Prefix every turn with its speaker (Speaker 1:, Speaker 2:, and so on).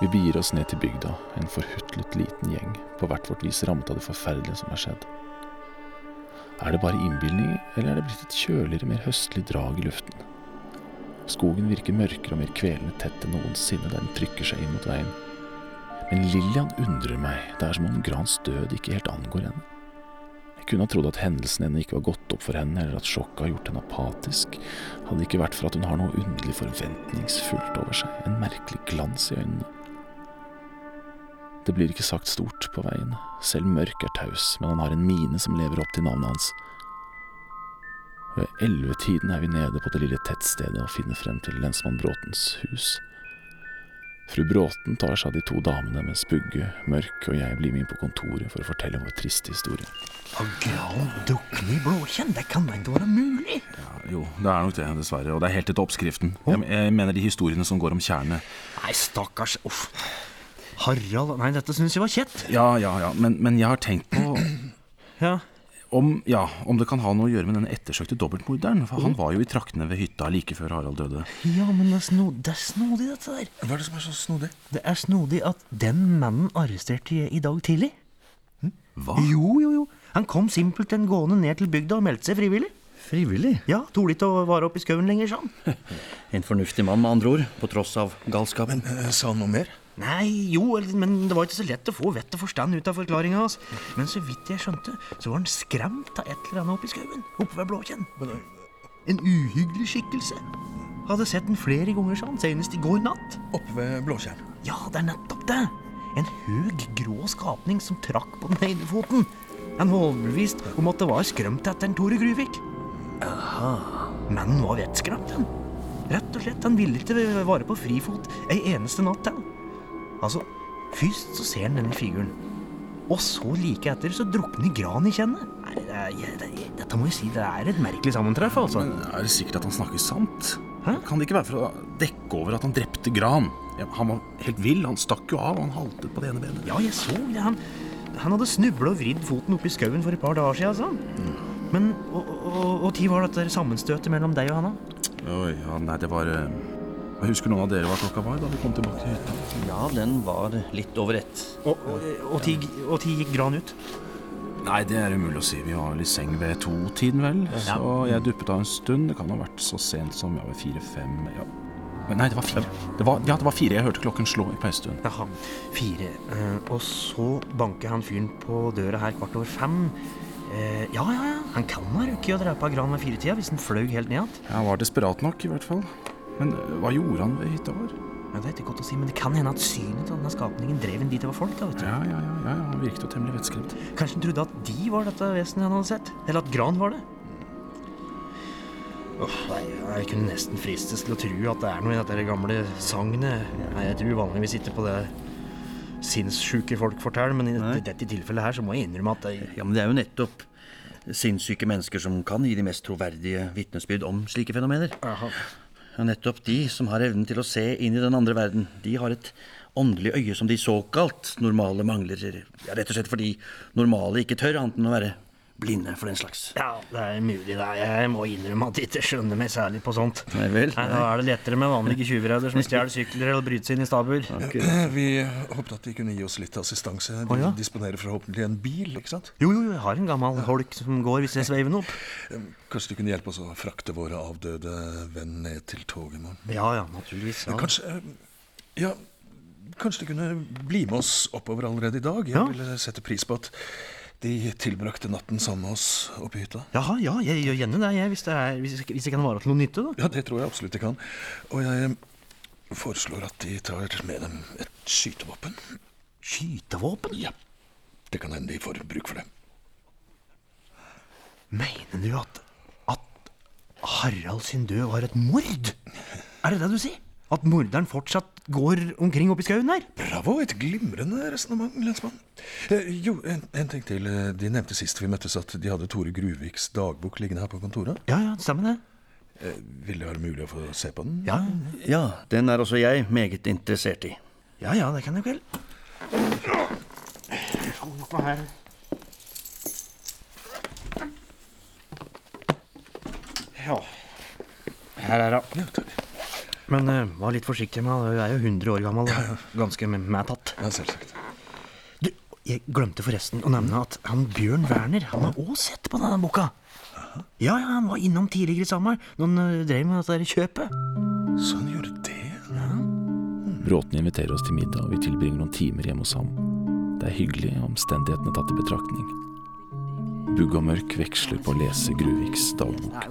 Speaker 1: Vi begir oss ned til bygda, en forhutlet liten gjeng, på hvert vårt vis rammet av det forferdelige som har skjedd. Er det bare innbilning, eller er det blitt et kjøligere, mer høstlig drag i luften? Skogen virker mørkere og mer kvelende tett enn noensinne der den trykker seg inn mot veien. Men Lillian undrer meg, det er som om Grans død ikke helt angår henne. Jeg kunne ha trodd at hendelsen ennå ikke var gått opp for henne, eller at sjokket har gjort henne apatisk, hadde det ikke vært for at hun har noe underlig forventningsfullt over seg, en merkelig glans i øynene. Det blir ikke sagt stort på veien, selv Mørk er taus, men han har en mine som lever opp til navnet hans. Ved ellevetiden er vi nede på det lille tettstedet og finner frem til lensmann Bråtens hus. Fru Bråten tar seg av de to damene, mens Bugge, Mørk og jeg blir med inn på kontoret for å fortelle vår triste historie.
Speaker 2: Dukken i blåkjenn, det kan da ikke være mulig?
Speaker 1: Ja, jo, det er nok det, dessverre, og det er helt etter oppskriften. Jeg, jeg mener de historiene som går om tjernet.
Speaker 2: Nei, stakkars, uff. Harald, nei, dette synes jeg var kjett.
Speaker 1: Ja, ja, ja, men, men jeg har tenkt på
Speaker 2: Ja,
Speaker 1: om, ja, om det kan ha noe å gjøre med den ettersøkte dobbeltmorderen. For han var jo i traktene ved hytta like før Harald døde.
Speaker 2: ja men det er, sno, det er snodig dette der.
Speaker 3: Hva er det som er så snodig?
Speaker 2: Det er snodig at den mannen arresterte jeg i dag tidlig.
Speaker 1: Hva?
Speaker 2: Jo, jo, jo. Han kom simpelthen gående ned til bygda og meldte seg frivillig.
Speaker 4: Frivillig?
Speaker 2: Ja, torde ikke å vare opp i skauen lenger, sa han.
Speaker 4: En fornuftig mann, med andre ord, på tross av galskapen.
Speaker 3: Men Sa han noe mer?
Speaker 2: Nei, jo, men det var ikke så lett å få vett og forstand ut av forklaringa hans. Men så vidt jeg skjønte, så var han skremt av et eller annet oppe i skauen. Oppe ved Blåkjenn. En uhyggelig skikkelse. Hadde sett den flere ganger, sa han, senest i går natt.
Speaker 3: Oppe ved Blåkjenn?
Speaker 2: Ja, det er nettopp det. En høg, grå skapning som trakk på den ene foten. Han var overbevist om at det var skrømtetteren Tore Gruvik. Mannen var vettskremt, han. Rett og slett, han ville ikke være på frifot ei eneste natt til. Altså, først så ser han denne figuren. Og så like etter så drukner Gran i kjennet. Dette må jeg si, det er et merkelig sammentreff, altså.
Speaker 1: Men er det sikkert at han snakker sant?
Speaker 2: Hæ?
Speaker 1: Kan det ikke være for å dekke over at han drepte Gran? Ja, han var helt vill. Han stakk jo av, og han haltet på det ene benet.
Speaker 2: Ja, jeg så det. Han, han hadde snubla og vridd foten oppi skauen for et par dager siden, altså. Mm. Men og, og, og tid var dette sammenstøtet mellom deg og han, da?
Speaker 1: Oi, ja, nei, det var eh, Jeg husker noen av dere hva klokka var da vi kom tilbake til hytta.
Speaker 4: Ja, den var litt over ett.
Speaker 2: Og, og, og, tid, og tid gikk Gran ut?
Speaker 1: Nei, det er umulig å si. Vi var vel i seng ved to-tiden, vel. Så jeg duppet av en stund. Det kan ha vært så sent som ja, ved fire-fem ja. Men Nei, det var fire. Det var, ja, det var fire. Jeg hørte klokken slå på en stund.
Speaker 2: Jaha, fire. Eh, og så banker han fyren på døra her kvart over fem. Eh, ja, ja, ja. Han kan ha rukket å drepe Gran ved firetida hvis han fløy helt ned igjen.
Speaker 1: Han var desperat nok, i hvert fall. Men eh, hva gjorde han ved hytta vår?
Speaker 2: Ja, det er ikke godt å si, men det kan hende at synet til denne skapningen drev en dit det var folk. da, vet du.
Speaker 1: Ja, ja, ja, ja, ja, han virket jo temmelig vettskremt.
Speaker 2: Kanskje han trodde at de var dette vesenet han hadde sett? Eller at Gran var det? Åh, nei, Jeg kunne nesten fristes til å tro at det er noe i dette gamle sagnet. Nei, Jeg tror vanligvis ikke på det sinnssjuke folk forteller, men i
Speaker 4: Nei.
Speaker 2: dette, dette tilfellet her så må jeg innrømme at det,
Speaker 4: Ja, men det er jo nettopp sinnssyke mennesker som kan gi de mest troverdige vitnesbyrd om slike fenomener.
Speaker 2: Aha.
Speaker 4: Ja, nettopp de som har evnen til å se inn i den andre verden, de har et åndelig øye som de såkalt normale mangler. Ja, rett og slett fordi normale ikke tør annet enn å være blinde for den slags.
Speaker 2: Ja, det er mulig det. Jeg må innrømme at jeg ikke skjønner meg særlig på sånt.
Speaker 4: Nei vel?
Speaker 2: Nei, Da er det lettere med vanlige tjuvreider som stjeler sykler eller bryter seg inn i stabbur.
Speaker 3: Okay. Vi håpet at de kunne gi oss litt assistanse. De
Speaker 2: Å, ja.
Speaker 3: disponerer forhåpentlig en bil, ikke sant?
Speaker 2: Jo, jo, jeg har en gammel holk som går hvis jeg sveiver den opp.
Speaker 3: Kanskje du kunne hjelpe oss å frakte våre avdøde venn ned til toget i morgen?
Speaker 2: Ja, ja, naturligvis. Ja.
Speaker 3: Kanskje Ja, kanskje du kunne bli med oss oppover allerede i dag? Jeg
Speaker 2: Ja.
Speaker 3: ville sette pris på at de tilbrakte natten sammen med oss oppe i hytta.
Speaker 2: Jaha, ja, jeg gjør gjerne det, jeg, hvis, det er, hvis, hvis det kan være til noe nytte, da.
Speaker 3: Ja, det tror jeg absolutt de kan. Og jeg eh, foreslår at de tar med dem et skytevåpen.
Speaker 2: Skytevåpen?
Speaker 3: Ja, det kan hende de får bruk for det.
Speaker 2: Mener du at, at Harald sin død var et mord? Er det det du sier? At morderen fortsatt går omkring oppi skauen der?
Speaker 3: Bravo, et glimrende resonnement, lensmann. Eh, jo, en, en ting til. Eh, De nevnte sist vi møttes at de hadde Tore Gruviks dagbok liggende her på kontoret.
Speaker 2: Ja, ja, stemmer det.
Speaker 3: Eh, vil det være mulig å få se på den?
Speaker 2: Ja,
Speaker 4: Ja, den er også jeg meget interessert i.
Speaker 2: ja, ja det kan jeg vel. Her. Ja. Her er hun.
Speaker 3: Ja, takk.
Speaker 2: Men uh, var litt forsiktig med han. Hun er jo 100 år gammel. og Ganske med- medtatt.
Speaker 3: Ja, selvsagt.
Speaker 2: Du, jeg glemte forresten å nevne at han Bjørn Werner Han har også sett på denne boka. Ja, ja, han var innom tidligere i sommer når han eh, drev med dette kjøpet.
Speaker 3: Så han gjorde det?
Speaker 1: Bråten inviterer oss til middag, og vi tilbringer noen timer hjemme hos ham. Det er hyggelig, omstendighetene tatt i betraktning. Bugg og Mørk veksler på å lese Gruviks dagbok.